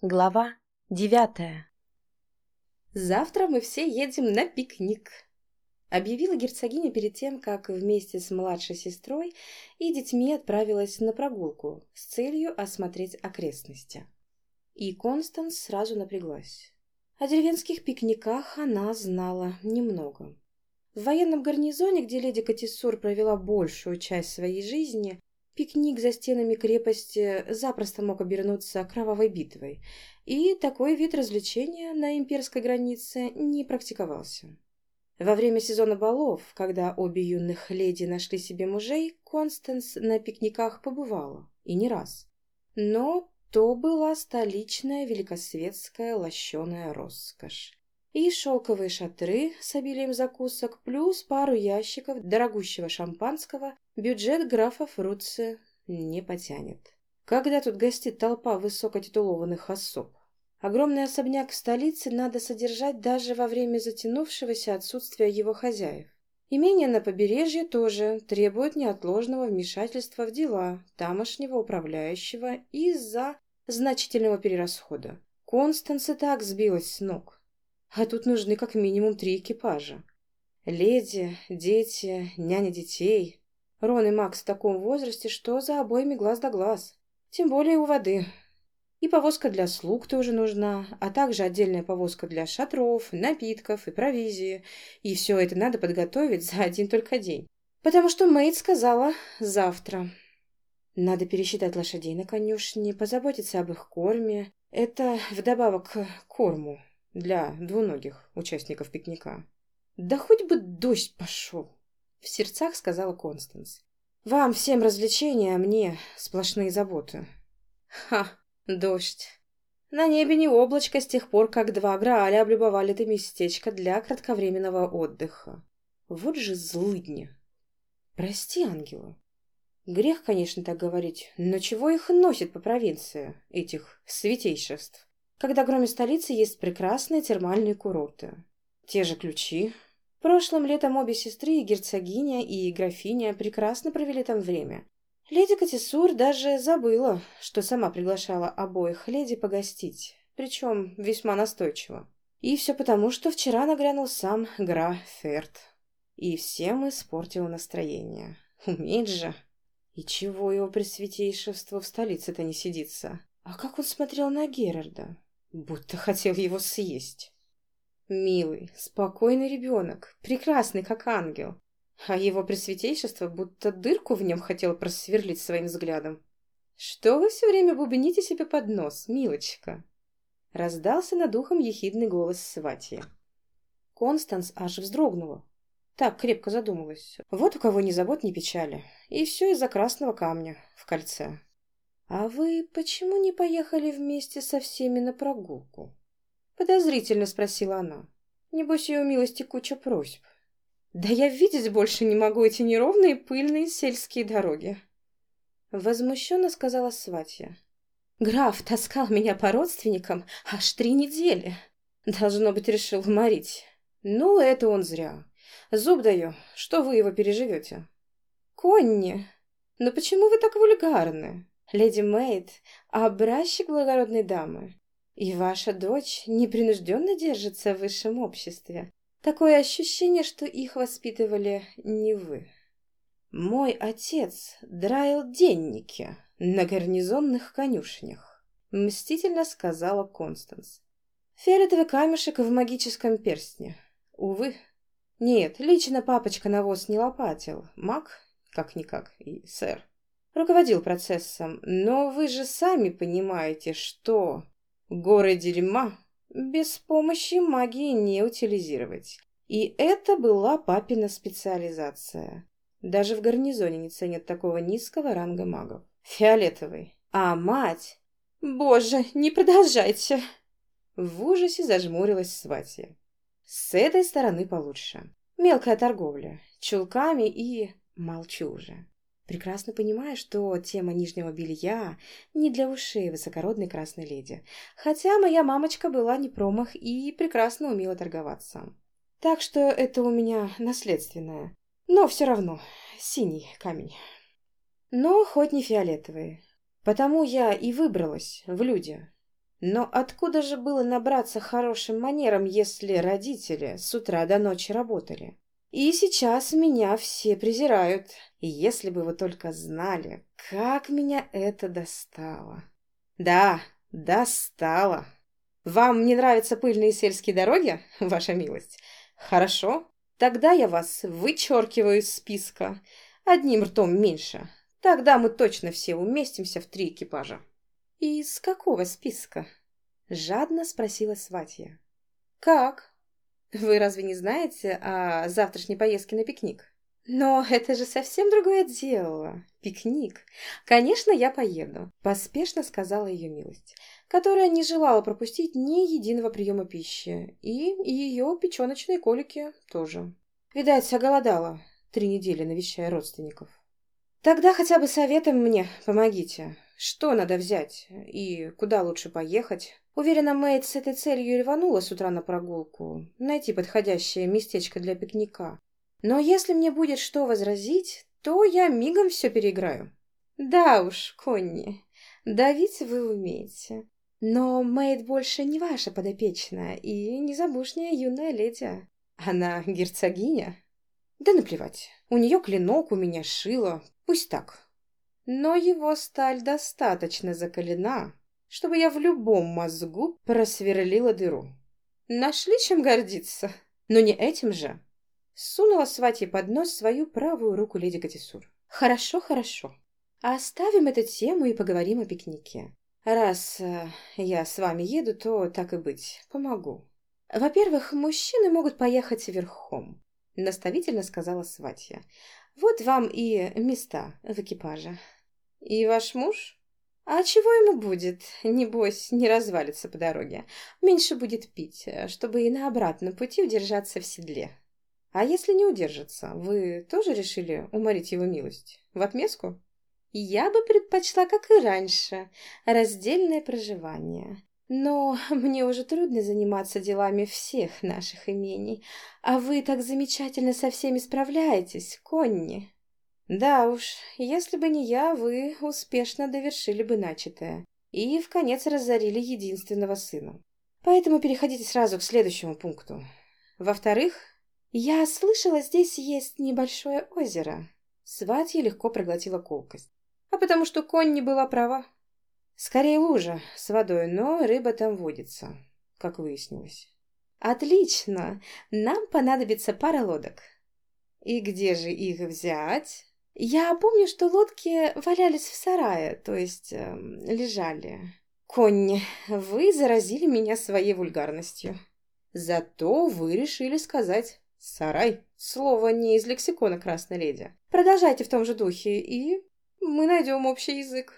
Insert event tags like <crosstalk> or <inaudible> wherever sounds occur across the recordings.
Глава девятая «Завтра мы все едем на пикник», — объявила герцогиня перед тем, как вместе с младшей сестрой и детьми отправилась на прогулку с целью осмотреть окрестности. И Констанс сразу напряглась. О деревенских пикниках она знала немного. В военном гарнизоне, где леди Катисур провела большую часть своей жизни, Пикник за стенами крепости запросто мог обернуться кровавой битвой, и такой вид развлечения на имперской границе не практиковался. Во время сезона балов, когда обе юных леди нашли себе мужей, Констанс на пикниках побывала, и не раз. Но то была столичная великосветская лощеная роскошь. И шелковые шатры с обилием закусок, плюс пару ящиков дорогущего шампанского бюджет графа Фруци не потянет. Когда тут гостит толпа высокотитулованных особ? Огромный особняк в столице надо содержать даже во время затянувшегося отсутствия его хозяев. Имение на побережье тоже требует неотложного вмешательства в дела тамошнего управляющего из-за значительного перерасхода. Констанс и так сбилась с ног. А тут нужны как минимум три экипажа. Леди, дети, няня детей. Рон и Макс в таком возрасте, что за обоими глаз да глаз. Тем более у воды. И повозка для слуг тоже нужна, а также отдельная повозка для шатров, напитков и провизии. И все это надо подготовить за один только день. Потому что Мэйд сказала «завтра». Надо пересчитать лошадей на конюшне, позаботиться об их корме. Это вдобавок к корму для двуногих участников пикника. «Да хоть бы дождь пошел!» — в сердцах сказала Констанс. «Вам всем развлечения, а мне сплошные заботы». «Ха, дождь!» На небе не облачко с тех пор, как два Грааля облюбовали это местечко для кратковременного отдыха. Вот же злыдни! Прости, ангела. Грех, конечно, так говорить, но чего их носит по провинции, этих святейшеств? когда кроме столицы есть прекрасные термальные курорты. Те же ключи. Прошлым летом обе сестры, и герцогиня, и графиня, прекрасно провели там время. Леди Катисур даже забыла, что сама приглашала обоих леди погостить, причем весьма настойчиво. И все потому, что вчера нагрянул сам Гра Ферт. И всем испортил настроение. Умеет же. И чего его пресвятейшество в столице-то не сидится? А как он смотрел на Герарда? будто хотел его съесть. Милый, спокойный ребенок, прекрасный, как ангел. А его пресвятейшество будто дырку в нем хотел просверлить своим взглядом. «Что вы все время бубните себе под нос, милочка?» Раздался над ухом ехидный голос Сватья. Констанс аж вздрогнула. Так крепко задумалась. Вот у кого ни забот, ни печали. И все из-за красного камня в кольце. «А вы почему не поехали вместе со всеми на прогулку?» Подозрительно спросила она. Небось, ее милости куча просьб. «Да я видеть больше не могу эти неровные пыльные сельские дороги!» Возмущенно сказала сватья. «Граф таскал меня по родственникам аж три недели. Должно быть, решил уморить. Ну, это он зря. Зуб даю, что вы его переживете?» «Конни, но почему вы так вульгарны?» леди Мэйд – образчик благородной дамы. И ваша дочь непринужденно держится в высшем обществе. Такое ощущение, что их воспитывали не вы. Мой отец драил денники на гарнизонных конюшнях, мстительно сказала Констанс. Фиолетовый камешек в магическом перстне. Увы. Нет, лично папочка навоз не лопатил. Маг, как-никак, и сэр руководил процессом, но вы же сами понимаете, что горы дерьма без помощи магии не утилизировать. И это была папина специализация. Даже в гарнизоне не ценят такого низкого ранга магов. Фиолетовый. А мать... Боже, не продолжайте! В ужасе зажмурилась Сватья. С этой стороны получше. Мелкая торговля. Чулками и... Молчу уже прекрасно понимая, что тема нижнего белья не для ушей высокородной красной леди, хотя моя мамочка была не промах и прекрасно умела торговаться. Так что это у меня наследственное, но все равно синий камень. Но хоть не фиолетовый, потому я и выбралась в люди. Но откуда же было набраться хорошим манерам, если родители с утра до ночи работали? И сейчас меня все презирают. И если бы вы только знали, как меня это достало. Да, достало. Вам не нравятся пыльные сельские дороги, <laughs> ваша милость? Хорошо, тогда я вас вычеркиваю из списка. Одним ртом меньше. Тогда мы точно все уместимся в три экипажа. «Из какого списка?» — жадно спросила Сватья. «Как? Вы разве не знаете о завтрашней поездке на пикник?» «Но это же совсем другое дело. Пикник. Конечно, я поеду», — поспешно сказала ее милость, которая не желала пропустить ни единого приема пищи, и ее печеночные колики тоже. Видать, оголодала, три недели навещая родственников. «Тогда хотя бы советом мне помогите. Что надо взять? И куда лучше поехать? Уверена, Мэйд с этой целью рванула с утра на прогулку. Найти подходящее местечко для пикника. Но если мне будет что возразить, то я мигом все переиграю. Да уж, Конни, давить вы умеете. Но Мэйд больше не ваша подопечная и не забушняя юная леди. Она герцогиня. Да наплевать. У нее клинок, у меня шило. Пусть так. Но его сталь достаточно закалена, чтобы я в любом мозгу просверлила дыру. Нашли чем гордиться, но не этим же. Сунула сватье под нос свою правую руку леди Катисур. Хорошо, хорошо. Оставим эту тему и поговорим о пикнике. Раз э, я с вами еду, то так и быть, помогу. Во-первых, мужчины могут поехать верхом, наставительно сказала сватья. Вот вам и места в экипаже. «И ваш муж?» «А чего ему будет? Небось, не развалится по дороге. Меньше будет пить, чтобы и на обратном пути удержаться в седле. А если не удержится, вы тоже решили уморить его милость? В отместку?» «Я бы предпочла, как и раньше, раздельное проживание. Но <laughs> мне уже трудно заниматься делами всех наших имений, а вы так замечательно со всеми справляетесь, Конни». Да уж, если бы не я, вы успешно довершили бы начатое и в конец разорили единственного сына. Поэтому переходите сразу к следующему пункту. Во-вторых, я слышала, здесь есть небольшое озеро. Сватья легко проглотила колкость. А потому что конь не была права. Скорее лужа с водой, но рыба там водится, как выяснилось. Отлично! Нам понадобится пара лодок. И где же их взять? Я помню, что лодки валялись в сарае, то есть э, лежали. Конни, вы заразили меня своей вульгарностью. Зато вы решили сказать «сарай». Слово не из лексикона «Красной леди». Продолжайте в том же духе, и мы найдем общий язык.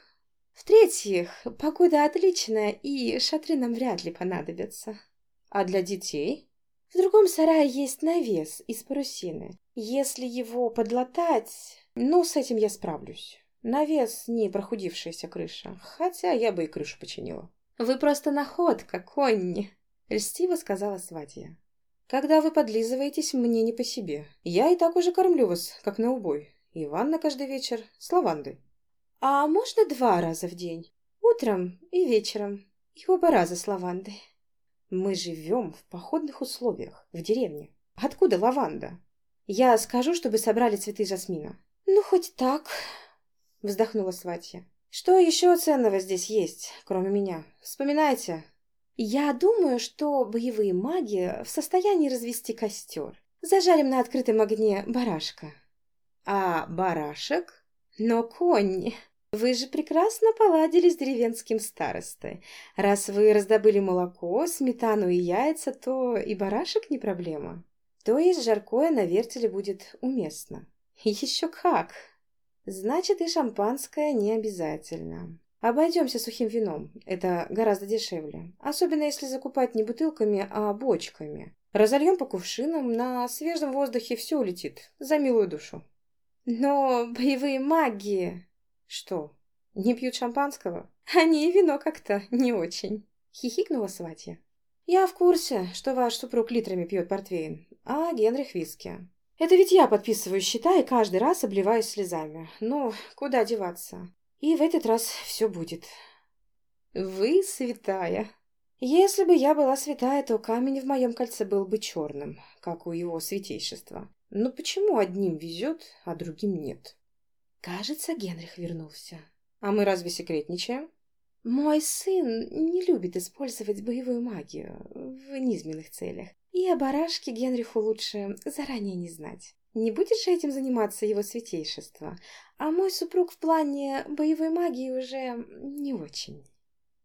В-третьих, погода отличная, и шатры нам вряд ли понадобятся. А для детей? В другом сарае есть навес из парусины. Если его подлатать, ну, с этим я справлюсь. Навес не прохудившаяся крыша, хотя я бы и крышу починила. Вы просто находка, Конни, льстиво сказала сватья. Когда вы подлизываетесь, мне не по себе. Я и так уже кормлю вас, как на убой. И ванна каждый вечер с лавандой. А можно два раза в день? Утром и вечером. И оба раза с лавандой. Мы живем в походных условиях, в деревне. Откуда лаванда? Я скажу, чтобы собрали цветы жасмина. «Ну, хоть так», — вздохнула Сватья. «Что еще ценного здесь есть, кроме меня? Вспоминайте». «Я думаю, что боевые маги в состоянии развести костер. Зажарим на открытом огне барашка». «А барашек?» «Но, Конни, вы же прекрасно поладили с деревенским старостой. Раз вы раздобыли молоко, сметану и яйца, то и барашек не проблема. То есть жаркое на вертеле будет уместно». Еще как! Значит, и шампанское не обязательно. Обойдемся сухим вином. Это гораздо дешевле. Особенно если закупать не бутылками, а бочками. Разольем по кувшинам, на свежем воздухе все улетит. За милую душу. Но боевые маги... Что, не пьют шампанского? <laughs> Они и вино как-то не очень. Хихикнула сватья. Я в курсе, что ваш супруг литрами пьет портвейн, а Генрих виски. Это ведь я подписываю счета и каждый раз обливаюсь слезами. Ну, куда деваться? И в этот раз все будет. Вы святая. Если бы я была святая, то камень в моем кольце был бы черным, как у его святейшества. Но почему одним везет, а другим нет? Кажется, Генрих вернулся. А мы разве секретничаем? Мой сын не любит использовать боевую магию в низменных целях. И о барашке Генриху лучше заранее не знать. Не будешь же этим заниматься его святейшество? А мой супруг в плане боевой магии уже не очень.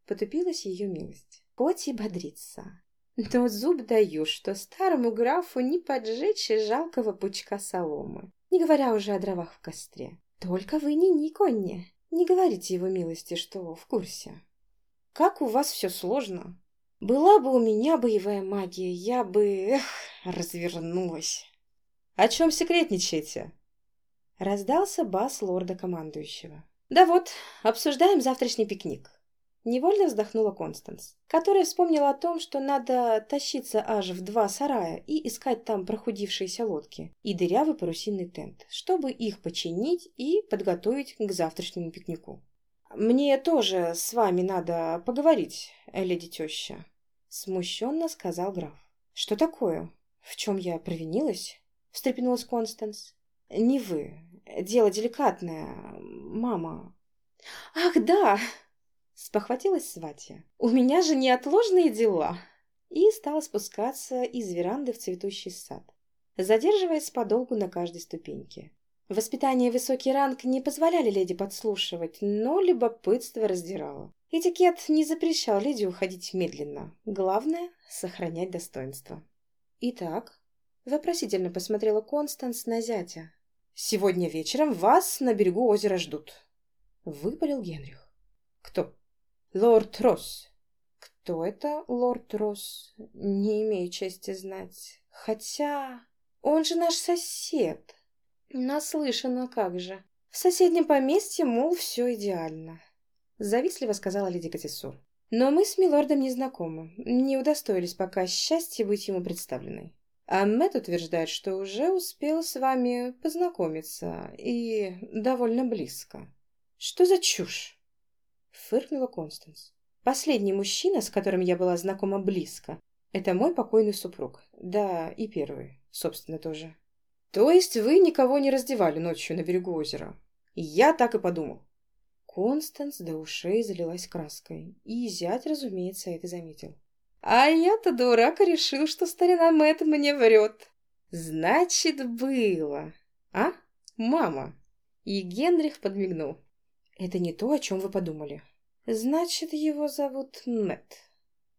Потупилась ее милость. Хоть и бодрится. Но зуб даю, что старому графу не поджечь жалкого пучка соломы. Не говоря уже о дровах в костре. Только вы не Никонне. Не говорите его милости, что в курсе. Как у вас все сложно. Была бы у меня боевая магия, я бы, эх, развернулась. «О чем секретничаете?» Раздался бас лорда-командующего. «Да вот, обсуждаем завтрашний пикник». Невольно вздохнула Констанс, которая вспомнила о том, что надо тащиться аж в два сарая и искать там прохудившиеся лодки и дырявый парусинный тент, чтобы их починить и подготовить к завтрашнему пикнику. «Мне тоже с вами надо поговорить, леди теща», — смущенно сказал граф. «Что такое? В чем я провинилась?» встрепенулась Констанс. «Не вы. Дело деликатное. Мама». «Ах, да!» — спохватилась Сватья. «У меня же неотложные дела!» И стала спускаться из веранды в цветущий сад, задерживаясь подолгу на каждой ступеньке. Воспитание и высокий ранг не позволяли леди подслушивать, но любопытство раздирало. Этикет не запрещал леди уходить медленно. Главное — сохранять достоинство. Итак, Вопросительно посмотрела Констанс на зятя. «Сегодня вечером вас на берегу озера ждут», — выпалил Генрих. «Кто?» «Лорд Росс». «Кто это лорд Росс?» «Не имею чести знать. Хотя... Он же наш сосед». «Наслышана, как же. В соседнем поместье, мол, все идеально», — завистливо сказала леди Катисур. «Но мы с милордом не знакомы, не удостоились пока счастья быть ему представленной». А Мэтт утверждает, что уже успел с вами познакомиться и довольно близко. Что за чушь? Фыркнула Констанс. Последний мужчина, с которым я была знакома близко, это мой покойный супруг. Да, и первый, собственно, тоже. То есть вы никого не раздевали ночью на берегу озера? Я так и подумал. Констанс до ушей залилась краской, и зять, разумеется, это заметил. А я-то дурак решил, что старина Мэтт мне врет. Значит, было. А, мама? И Генрих подмигнул. Это не то, о чем вы подумали. Значит, его зовут Мэтт.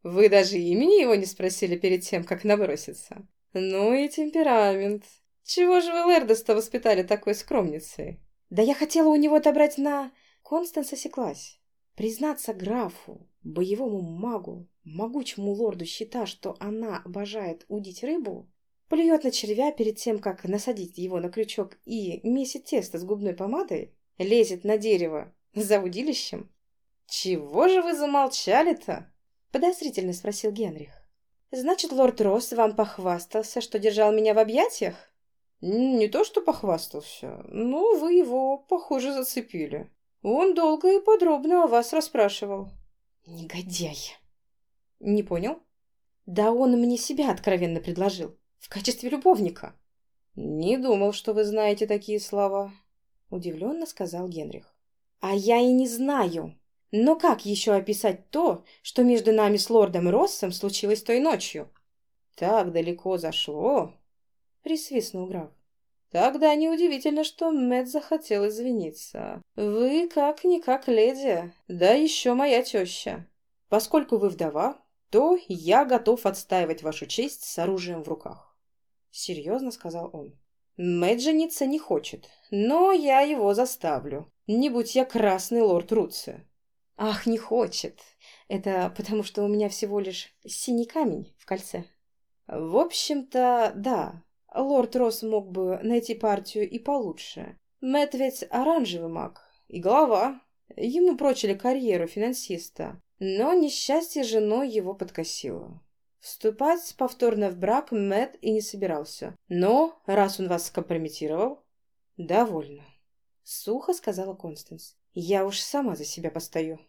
Вы даже имени его не спросили перед тем, как наброситься. Ну и темперамент. Чего же вы Лердоста воспитали такой скромницей? Да я хотела у него отобрать на... Констанс осеклась. Признаться графу, боевому магу, могучему лорду щита, что она обожает удить рыбу, плюет на червя перед тем, как насадить его на крючок и месит тесто с губной помадой, лезет на дерево за удилищем. «Чего же вы замолчали-то?» — подозрительно спросил Генрих. «Значит, лорд Росс вам похвастался, что держал меня в объятиях?» «Не то, что похвастался, но вы его, похоже, зацепили. Он долго и подробно о вас расспрашивал. Негодяй. Не понял? Да он мне себя откровенно предложил. В качестве любовника. Не думал, что вы знаете такие слова. Удивленно сказал Генрих. А я и не знаю. Но как еще описать то, что между нами с лордом Россом случилось той ночью? Так далеко зашло, присвистнул граф. Тогда неудивительно, что Мэтт захотел извиниться. Вы как-никак леди, да еще моя теща. Поскольку вы вдова, то я готов отстаивать вашу честь с оружием в руках. Серьезно сказал он. Мэтт жениться не хочет, но я его заставлю. Не будь я красный лорд Руци. Ах, не хочет. Это потому, что у меня всего лишь синий камень в кольце. В общем-то, да, Лорд Росс мог бы найти партию и получше. Мэтт ведь оранжевый маг и глава. Ему прочили карьеру финансиста, но несчастье женой его подкосило. Вступать повторно в брак Мэтт и не собирался. Но, раз он вас скомпрометировал... Довольно. Сухо сказала Констанс. Я уж сама за себя постою.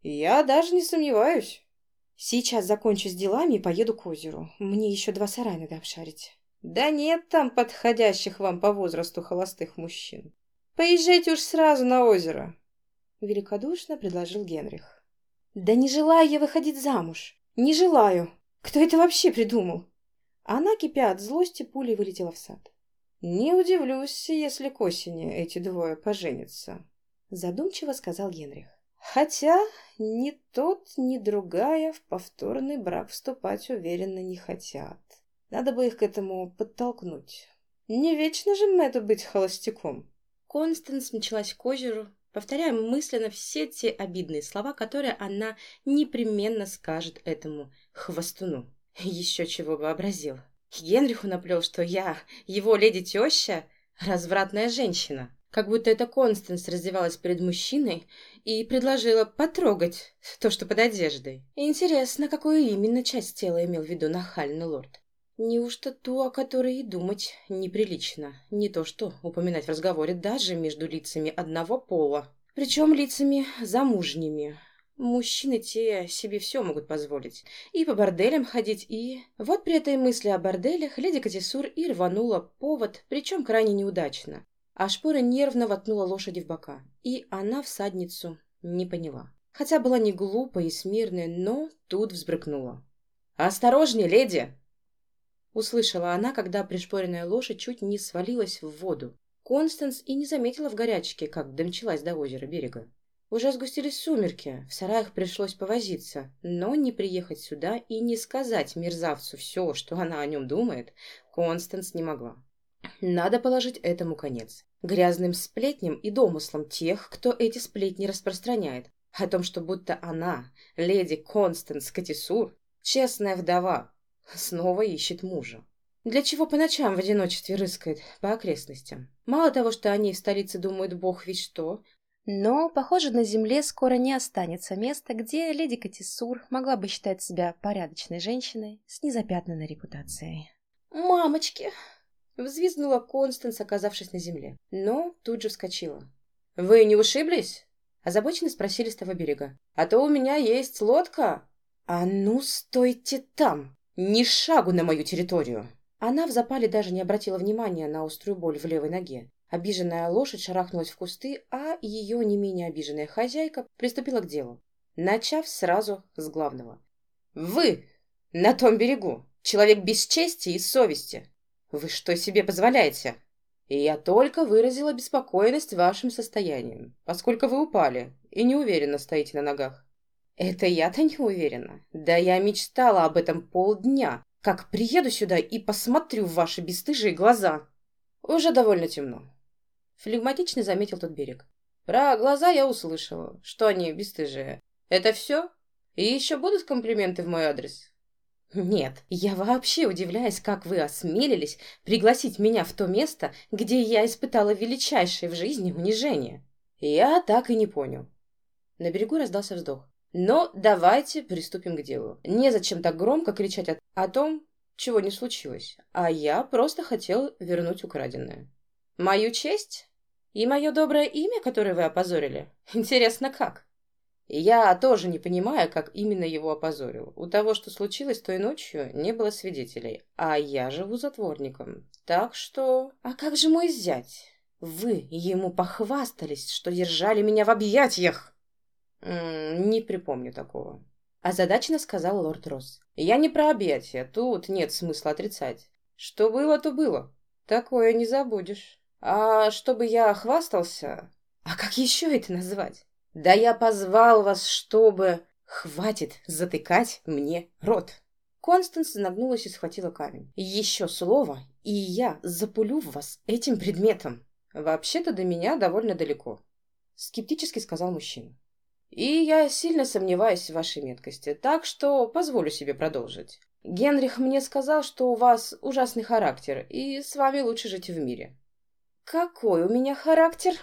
Я даже не сомневаюсь. Сейчас закончу с делами и поеду к озеру. Мне еще два сарая надо обшарить. Да нет там подходящих вам по возрасту холостых мужчин. Поезжайте уж сразу на озеро. Великодушно предложил Генрих. Да не желаю я выходить замуж. Не желаю. Кто это вообще придумал? Она, кипя от злости, пулей вылетела в сад. «Не удивлюсь, если к осени эти двое поженятся», — задумчиво сказал Генрих. «Хотя ни тот, ни другая в повторный брак вступать уверенно не хотят. Надо бы их к этому подтолкнуть. Не вечно же Мэтту быть холостяком». Констанс мчалась к озеру, повторяя мысленно все те обидные слова, которые она непременно скажет этому хвостуну. Еще чего вообразил. Генриху наплел, что я, его леди-теща, развратная женщина. Как будто это Констанс раздевалась перед мужчиной и предложила потрогать то, что под одеждой. Интересно, какую именно часть тела имел в виду нахальный лорд. Неужто ту, о которой и думать неприлично. Не то что упоминать в разговоре даже между лицами одного пола. Причем лицами замужними, Мужчины те себе все могут позволить. И по борделям ходить, и... Вот при этой мысли о борделях леди Катисур и рванула повод, причем крайне неудачно. А шпора нервно воткнула лошади в бока. И она всадницу не поняла. Хотя была не глупая и смирная, но тут взбрыкнула. «Осторожнее, леди!» Услышала она, когда пришпоренная лошадь чуть не свалилась в воду. Констанс и не заметила в горячке, как домчалась до озера берега. Уже сгустились сумерки, в сараях пришлось повозиться, но не приехать сюда и не сказать мерзавцу все, что она о нем думает, Констанс не могла. Надо положить этому конец. Грязным сплетням и домыслам тех, кто эти сплетни распространяет. О том, что будто она, леди Констанс Катисур, честная вдова, снова ищет мужа. Для чего по ночам в одиночестве рыскает по окрестностям? Мало того, что они в столице думают бог ведь что, но, похоже, на земле скоро не останется места, где леди Катисур могла бы считать себя порядочной женщиной с незапятнанной репутацией. «Мамочки!» — взвизгнула Констанс, оказавшись на земле, но тут же вскочила. «Вы не ушиблись?» — озабоченно спросили с того берега. «А то у меня есть лодка!» «А ну, стойте там! Ни шагу на мою территорию!» Она в запале даже не обратила внимания на острую боль в левой ноге. Обиженная лошадь шарахнулась в кусты, а ее не менее обиженная хозяйка приступила к делу, начав сразу с главного. «Вы на том берегу, человек без чести и совести. Вы что себе позволяете?» Я только выразила беспокойность вашим состоянием, поскольку вы упали и неуверенно стоите на ногах. Это я-то не уверена. Да я мечтала об этом полдня, как приеду сюда и посмотрю в ваши бесстыжие глаза. Уже довольно темно. Флегматично заметил тот берег. Про глаза я услышала, что они бесстыжие. Это все? И еще будут комплименты в мой адрес? Нет, я вообще удивляюсь, как вы осмелились пригласить меня в то место, где я испытала величайшее в жизни унижение. Я так и не понял. На берегу раздался вздох. Но давайте приступим к делу. Незачем так громко кричать о, о том, чего не случилось. А я просто хотел вернуть украденное. Мою честь и мое доброе имя, которое вы опозорили? Интересно, как? Я тоже не понимаю, как именно его опозорил. У того, что случилось той ночью, не было свидетелей, а я живу затворником. Так что... А как же мой зять? Вы ему похвастались, что держали меня в объятиях. Не припомню такого. Озадаченно сказал лорд Росс. Я не про объятия, тут нет смысла отрицать. Что было, то было. Такое не забудешь. А чтобы я хвастался? А как еще это назвать? Да я позвал вас, чтобы... Хватит затыкать мне рот. Констанс нагнулась и схватила камень. Еще слово, и я запулю вас этим предметом. Вообще-то до меня довольно далеко. Скептически сказал мужчина. И я сильно сомневаюсь в вашей меткости, так что позволю себе продолжить. Генрих мне сказал, что у вас ужасный характер, и с вами лучше жить в мире. «Какой у меня характер?»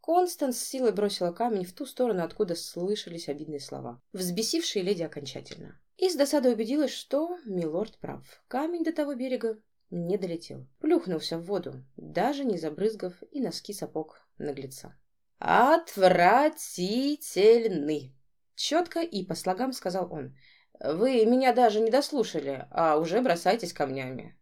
Констанс с силой бросила камень в ту сторону, откуда слышались обидные слова, взбесившие леди окончательно. И с досадой убедилась, что милорд прав. Камень до того берега не долетел. Плюхнулся в воду, даже не забрызгав и носки сапог наглеца. «Отвратительный!» Четко и по слогам сказал он. Вы меня даже не дослушали, а уже бросаетесь камнями.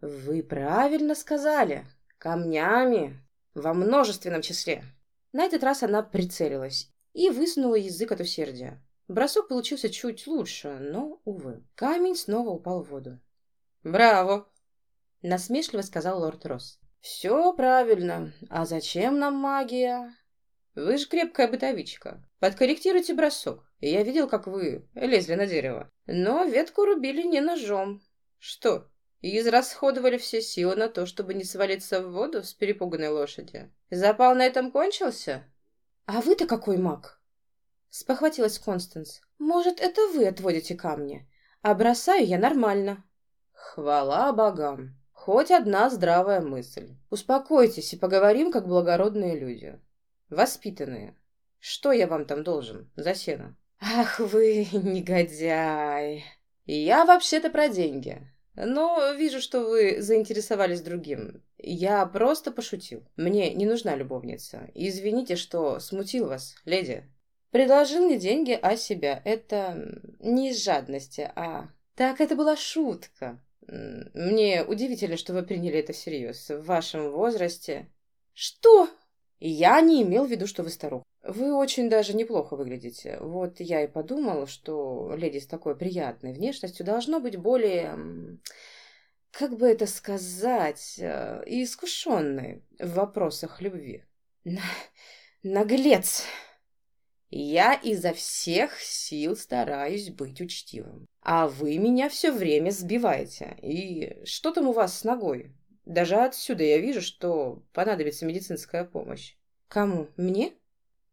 Вы правильно сказали. Камнями. Во множественном числе. На этот раз она прицелилась и высунула язык от усердия. Бросок получился чуть лучше, но, увы. Камень снова упал в воду. «Браво!» — насмешливо сказал лорд Росс. «Все правильно. А зачем нам магия?» «Вы же крепкая бытовичка. Подкорректируйте бросок. Я видел, как вы лезли на дерево. Но ветку рубили не ножом. Что, израсходовали все силы на то, чтобы не свалиться в воду с перепуганной лошади? Запал на этом кончился?» «А вы-то какой маг?» Спохватилась Констанс. «Может, это вы отводите камни? А бросаю я нормально». «Хвала богам! Хоть одна здравая мысль. Успокойтесь и поговорим, как благородные люди. Воспитанные. Что я вам там должен за сено?» «Ах вы, <laughs> негодяй! Я вообще-то про деньги. Но вижу, что вы заинтересовались другим. Я просто пошутил. Мне не нужна любовница. Извините, что смутил вас, леди. Предложил не деньги, а себя. Это не из жадности, а... Так, это была шутка. Мне удивительно, что вы приняли это всерьез. В вашем возрасте... Что? Я не имел в виду, что вы старуха. Вы очень даже неплохо выглядите. Вот я и подумал, что леди с такой приятной внешностью должно быть более как бы это сказать, э, искушенной в вопросах любви. Наглец! Я изо всех сил стараюсь быть учтивым. А вы меня все время сбиваете. И что там у вас с ногой? Даже отсюда я вижу, что понадобится медицинская помощь. Кому? Мне?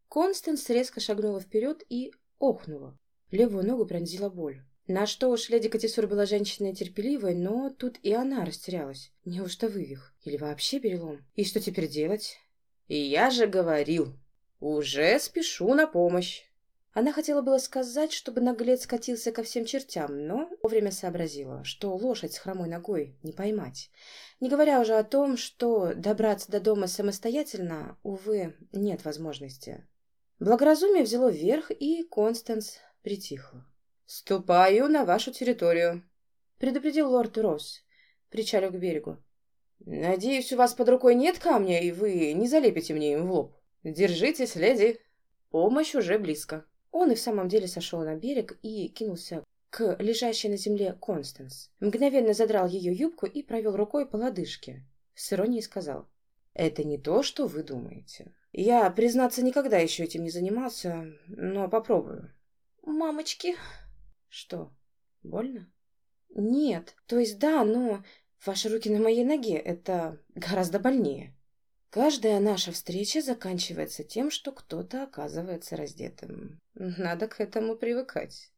Констанс резко шагнула вперед и охнула. Левую ногу пронзила боль. На что уж леди Катисур была женщиной терпеливой, но тут и она растерялась. Неужто вывих? Или вообще перелом? И что теперь делать? И я же говорил, уже спешу на помощь. Она хотела было сказать, чтобы наглец скатился ко всем чертям, но вовремя сообразила, что лошадь с хромой ногой не поймать. Не говоря уже о том, что добраться до дома самостоятельно, увы, нет возможности. Благоразумие взяло верх, и Констанс притихла. «Ступаю на вашу территорию», — предупредил лорд Росс, причалив к берегу. «Надеюсь, у вас под рукой нет камня, и вы не залепите мне им в лоб. Держитесь, леди. Помощь уже близко». Он и в самом деле сошел на берег и кинулся к лежащей на земле Констанс. Мгновенно задрал ее юбку и провел рукой по лодыжке. С иронией сказал. «Это не то, что вы думаете. Я, признаться, никогда еще этим не занимался, но попробую». «Мамочки!» Что, больно? Нет, то есть да, но ваши руки на моей ноге — это гораздо больнее. Каждая наша встреча заканчивается тем, что кто-то оказывается раздетым. Надо к этому привыкать.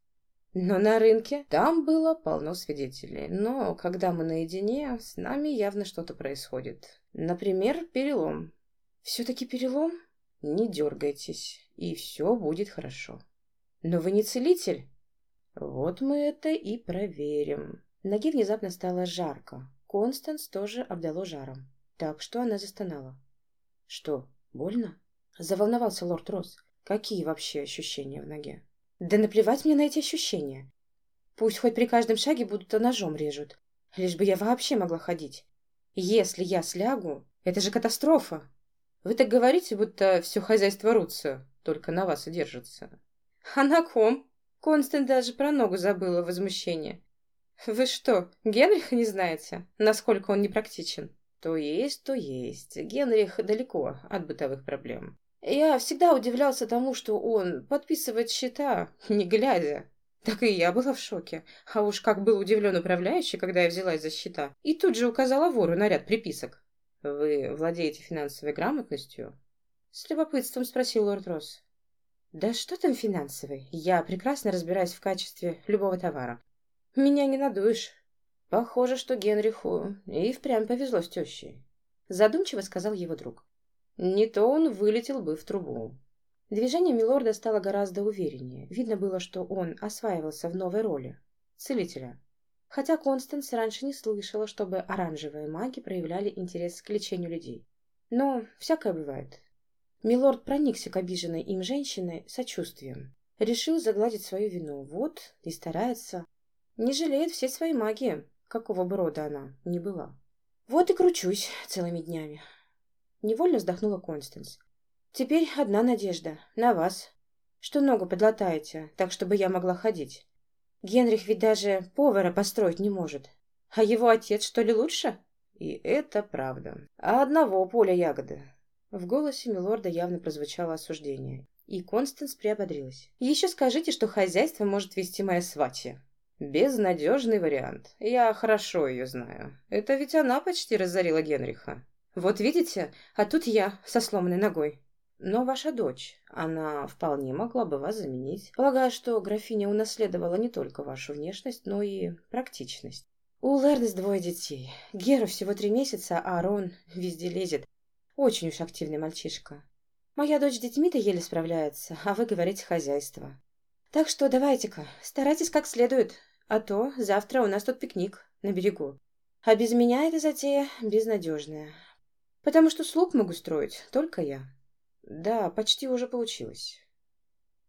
Но на рынке там было полно свидетелей. Но когда мы наедине, с нами явно что-то происходит. Например, перелом. Все-таки перелом? Не дергайтесь, и все будет хорошо. Но вы не целитель? Вот мы это и проверим. Ноге внезапно стало жарко. Констанс тоже обдало жаром. Так что она застонала. Что, больно? Заволновался лорд Росс. Какие вообще ощущения в ноге? Да наплевать мне на эти ощущения. Пусть хоть при каждом шаге будут ножом режут. Лишь бы я вообще могла ходить. Если я слягу, это же катастрофа. Вы так говорите, будто все хозяйство Руцио только на вас и держится. А на ком? Констант даже про ногу забыла в возмущении. «Вы что, Генриха не знаете? Насколько он непрактичен?» «То есть, то есть. Генрих далеко от бытовых проблем. Я всегда удивлялся тому, что он подписывает счета, <laughs> не глядя. Так и я была в шоке. А уж как был удивлен управляющий, когда я взялась за счета, и тут же указала вору на ряд приписок. «Вы владеете финансовой грамотностью?» С любопытством спросил лорд Росс. Да что там финансовый? Я прекрасно разбираюсь в качестве любого товара. Меня не надуешь. Похоже, что Генриху и впрямь повезло с тещей. Задумчиво сказал его друг. Не то он вылетел бы в трубу. Движение Милорда стало гораздо увереннее. Видно было, что он осваивался в новой роли. Целителя. Хотя Констанс раньше не слышала, чтобы оранжевые маги проявляли интерес к лечению людей. Но всякое бывает. Милорд проникся к обиженной им женщине сочувствием. Решил загладить свою вину. Вот и старается. Не жалеет всей своей магии, какого бы рода она ни была. Вот и кручусь целыми днями. Невольно вздохнула Констанс. Теперь одна надежда. На вас. Что ногу подлатаете, так, чтобы я могла ходить. Генрих ведь даже повара построить не может. А его отец, что ли, лучше? И это правда. А одного поля ягоды. В голосе милорда явно прозвучало осуждение. И Констанс приободрилась. «Еще скажите, что хозяйство может вести моя сватья». «Безнадежный вариант. Я хорошо ее знаю. Это ведь она почти разорила Генриха. Вот видите, а тут я со сломанной ногой. Но ваша дочь, она вполне могла бы вас заменить. Полагаю, что графиня унаследовала не только вашу внешность, но и практичность. У Лернес двое детей. Гера всего три месяца, а Арон везде лезет. Очень уж активный мальчишка. Моя дочь с детьми-то еле справляется, а вы говорите хозяйство. Так что давайте-ка, старайтесь как следует, а то завтра у нас тут пикник на берегу. А без меня эта затея безнадежная. Потому что слуг могу строить только я. Да, почти уже получилось.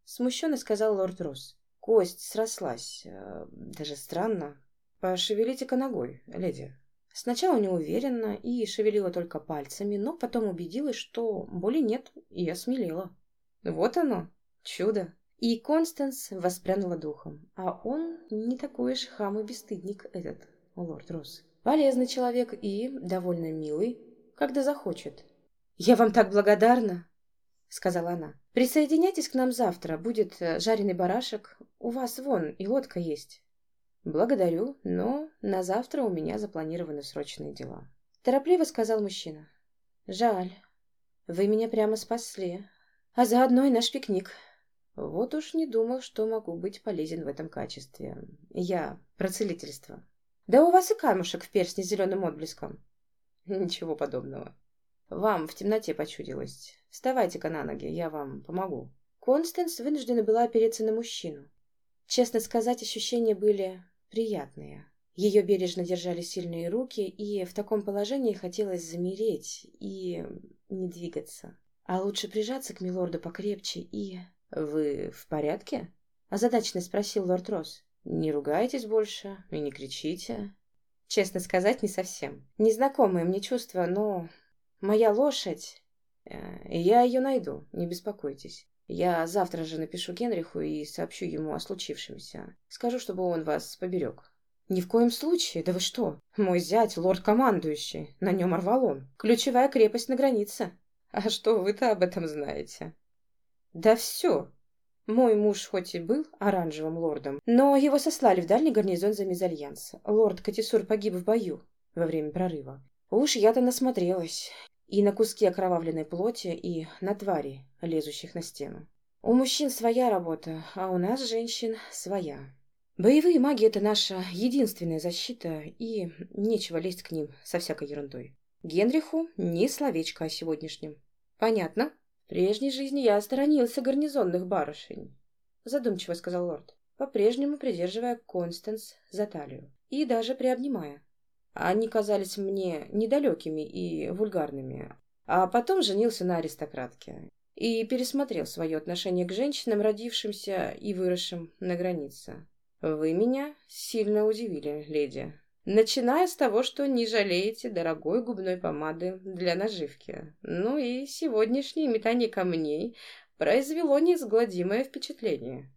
Смущенно сказал лорд Росс. Кость срослась. Э, даже странно. Пошевелите-ка ногой, леди. Сначала неуверенно и шевелила только пальцами, но потом убедилась, что боли нет, и осмелела. Вот оно, чудо. И Констанс воспрянула духом. А он не такой уж хам и бесстыдник этот, лорд Росс. Полезный человек и довольно милый, когда захочет. «Я вам так благодарна!» сказала она. «Присоединяйтесь к нам завтра. Будет э, жареный барашек. У вас вон и лодка есть». «Благодарю, но на завтра у меня запланированы срочные дела», — торопливо сказал мужчина. «Жаль. Вы меня прямо спасли. А заодно и наш пикник». Вот уж не думал, что могу быть полезен в этом качестве. Я про целительство. Да у вас и камушек в перстне с зеленым отблеском. Ничего подобного. Вам в темноте почудилось. Вставайте-ка на ноги, я вам помогу. Констанс вынуждена была опереться на мужчину. Честно сказать, ощущения были приятные. Ее бережно держали сильные руки, и в таком положении хотелось замереть и не двигаться. А лучше прижаться к милорду покрепче и... «Вы в порядке?» – озадаченно спросил лорд Росс. «Не ругайтесь больше и не кричите». Честно сказать, не совсем. Незнакомое мне чувство, но Моя лошадь... Э, я ее найду, не беспокойтесь. Я завтра же напишу Генриху и сообщу ему о случившемся. Скажу, чтобы он вас поберег. Ни в коем случае, да вы что? Мой зять, лорд-командующий, на нем Арвалон. Ключевая крепость на границе. А что вы-то об этом знаете? Да все. Мой муж хоть и был оранжевым лордом, но его сослали в дальний гарнизон за мезальянс. Лорд Катисур погиб в бою во время прорыва. Уж я-то насмотрелась и на куски окровавленной плоти, и на твари, лезущих на стену. У мужчин своя работа, а у нас, женщин, своя. Боевые маги — это наша единственная защита, и нечего лезть к ним со всякой ерундой. Генриху ни словечко о сегодняшнем. Понятно? Прежней жизни я сторонился гарнизонных барышень, задумчиво сказал лорд, по-прежнему придерживая Констанс за талию и даже приобнимая. Они казались мне недалекими и вульгарными. А потом женился на аристократке и пересмотрел свое отношение к женщинам, родившимся и выросшим на границе. Вы меня сильно удивили, леди. Начиная с того, что не жалеете дорогой губной помады для наживки. Ну и сегодняшнее метание камней произвело неизгладимое впечатление.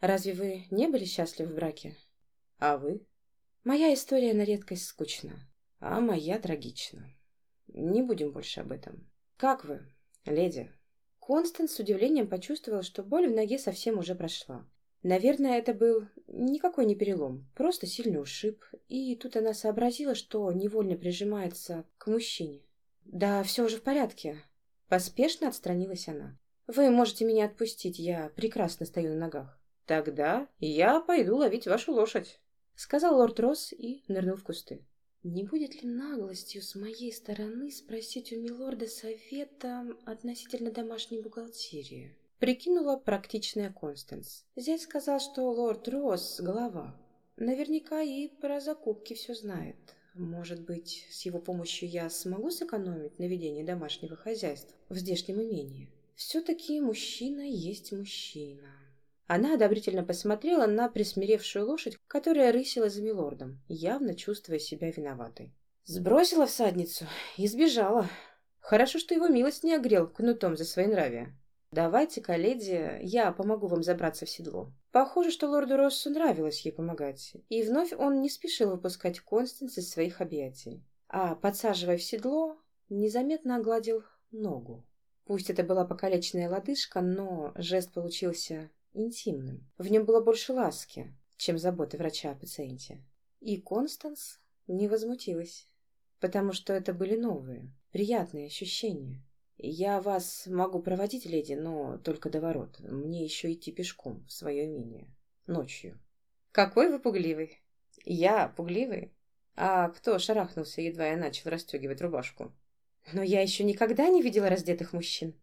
Разве вы не были счастливы в браке? А вы? Моя история на редкость скучна, а моя трагична. Не будем больше об этом. Как вы, леди? Констанс с удивлением почувствовал, что боль в ноге совсем уже прошла. Наверное, это был никакой не перелом, просто сильный ушиб, и тут она сообразила, что невольно прижимается к мужчине. «Да, все уже в порядке». Поспешно отстранилась она. «Вы можете меня отпустить, я прекрасно стою на ногах». «Тогда я пойду ловить вашу лошадь» сказал лорд Росс и нырнул в кусты. Не будет ли наглостью с моей стороны спросить у милорда совета относительно домашней бухгалтерии? Прикинула практичная Констанс. Зять сказал, что лорд Росс — голова. Наверняка и про закупки все знает. Может быть, с его помощью я смогу сэкономить на ведении домашнего хозяйства в здешнем имении? Все-таки мужчина есть мужчина. Она одобрительно посмотрела на присмиревшую лошадь, которая рысила за милордом, явно чувствуя себя виноватой. Сбросила всадницу и сбежала. Хорошо, что его милость не огрел кнутом за своенравие. «Давайте-ка, я помогу вам забраться в седло». Похоже, что лорду Россу нравилось ей помогать, и вновь он не спешил выпускать Констанс из своих объятий. А, подсаживая в седло, незаметно огладил ногу. Пусть это была покалеченная лодыжка, но жест получился интимным. В нем было больше ласки, чем заботы врача о пациенте. И Констанс не возмутилась, потому что это были новые, приятные ощущения. «Я вас могу проводить, леди, но только до ворот. Мне еще идти пешком в свое имение. Ночью». «Какой вы пугливый!» «Я пугливый? А кто шарахнулся, едва я начал расстегивать рубашку?» «Но я еще никогда не видела раздетых мужчин».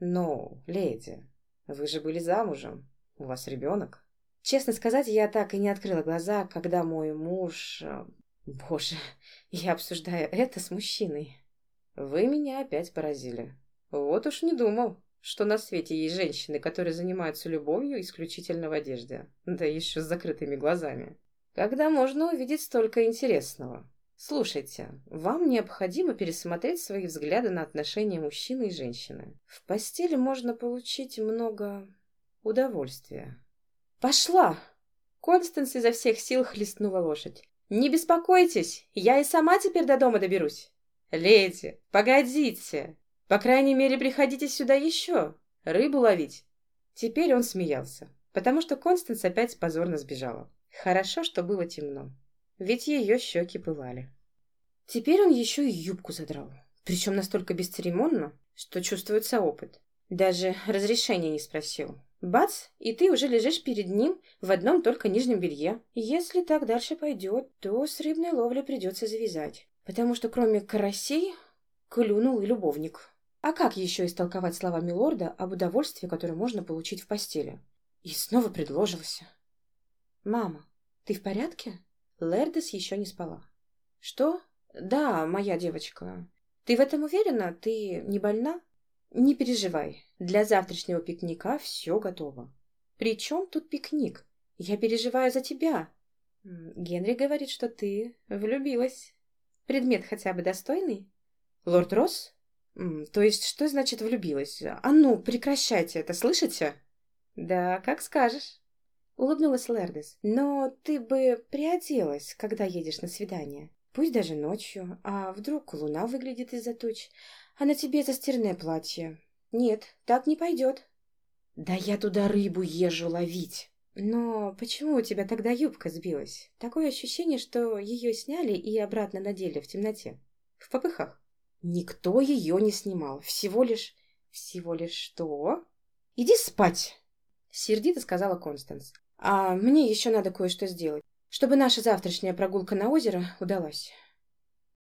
«Ну, леди, вы же были замужем. У вас ребенок?» Честно сказать, я так и не открыла глаза, когда мой муж... Э, боже, <laughs> я обсуждаю это с мужчиной. Вы меня опять поразили. Вот уж не думал, что на свете есть женщины, которые занимаются любовью исключительно в одежде, да еще с закрытыми глазами. Когда можно увидеть столько интересного? Слушайте, вам необходимо пересмотреть свои взгляды на отношения мужчины и женщины. В постели можно получить много удовольствия. Пошла! Констанс изо всех сил хлестнула лошадь. «Не беспокойтесь, я и сама теперь до дома доберусь». «Леди, погодите! По крайней мере, приходите сюда еще, рыбу ловить!» Теперь он смеялся, потому что Констанс опять позорно сбежала. Хорошо, что было темно, ведь ее щеки пылали. Теперь он еще и юбку задрал, причем настолько бесцеремонно, что чувствуется опыт. Даже разрешения не спросил. Бац, и ты уже лежишь перед ним в одном только нижнем белье. Если так дальше пойдет, то с рыбной ловлей придется завязать потому что кроме карасей клюнул и любовник. А как еще истолковать слова милорда об удовольствии, которое можно получить в постели? И снова предложился. «Мама, ты в порядке?» Лердес еще не спала. «Что? Да, моя девочка. Ты в этом уверена? Ты не больна?» «Не переживай. Для завтрашнего пикника все готово». «При чем тут пикник? Я переживаю за тебя». «Генри говорит, что ты влюбилась». Предмет хотя бы достойный? Лорд Росс? То есть, что значит влюбилась? А ну, прекращайте это, слышите? Да, как скажешь. Улыбнулась Лердес. Но ты бы приоделась, когда едешь на свидание. Пусть даже ночью. А вдруг луна выглядит из-за туч, а на тебе застиранное платье. Нет, так не пойдет. Да я туда рыбу езжу ловить. Но почему у тебя тогда юбка сбилась? Такое ощущение, что ее сняли и обратно надели в темноте. В попыхах. Никто ее не снимал. Всего лишь... Всего лишь что? Иди спать! Сердито сказала Констанс. А мне еще надо кое-что сделать, чтобы наша завтрашняя прогулка на озеро удалась.